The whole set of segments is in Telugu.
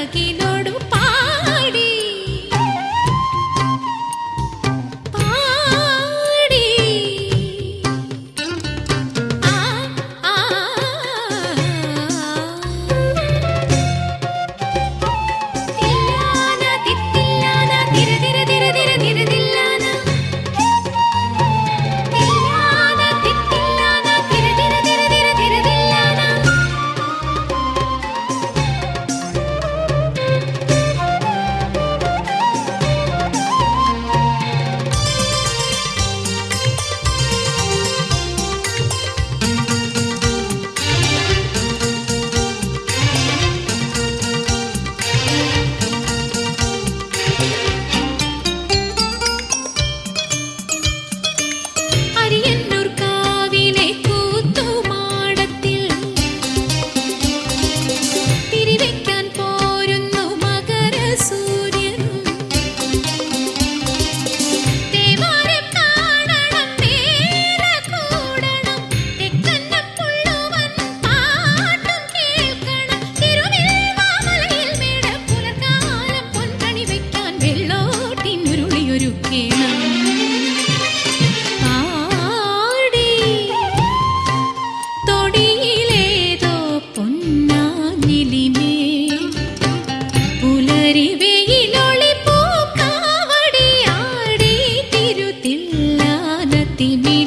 aquí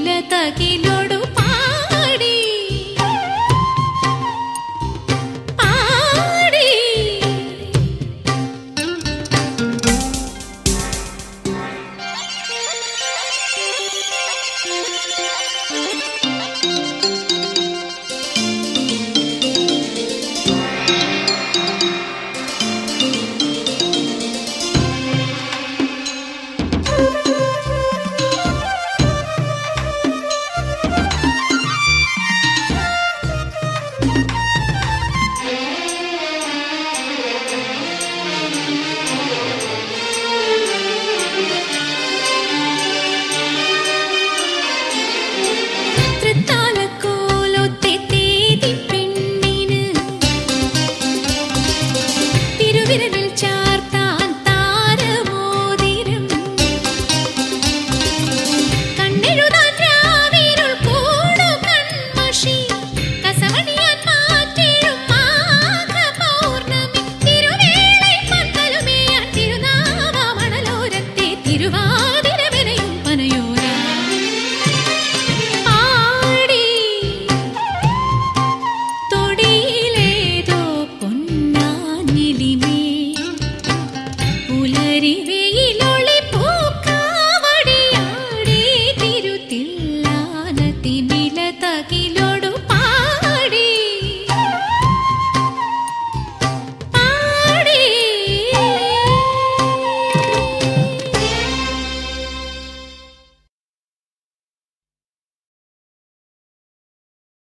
తగిలొడు పాడి. పాడి. thank